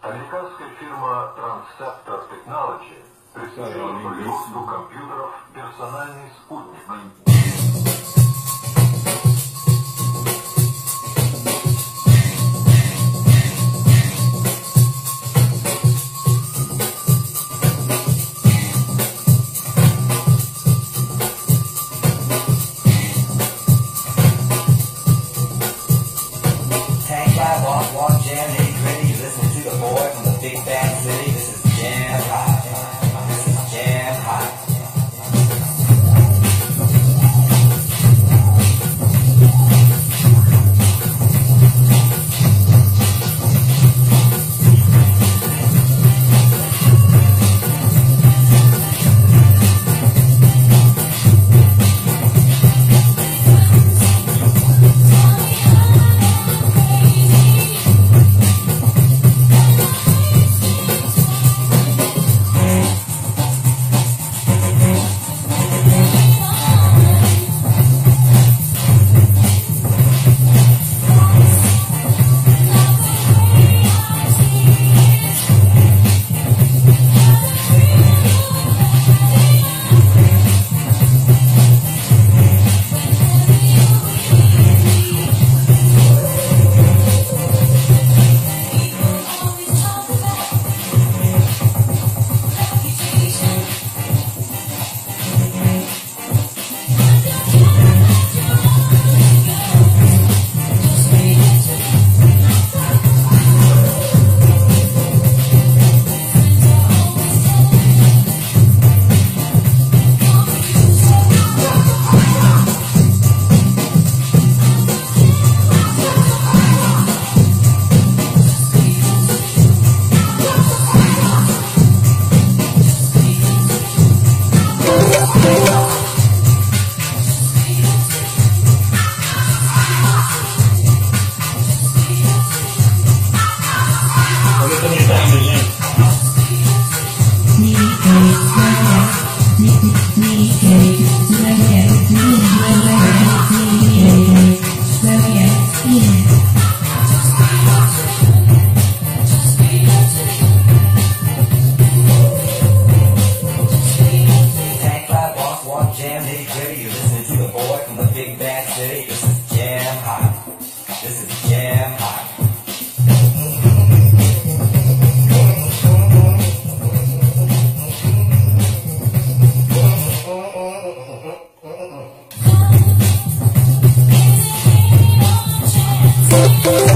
Американская фирма Transceptor Technology приступила к производству компьютеров «Персональный спутник». Oh, oh, oh.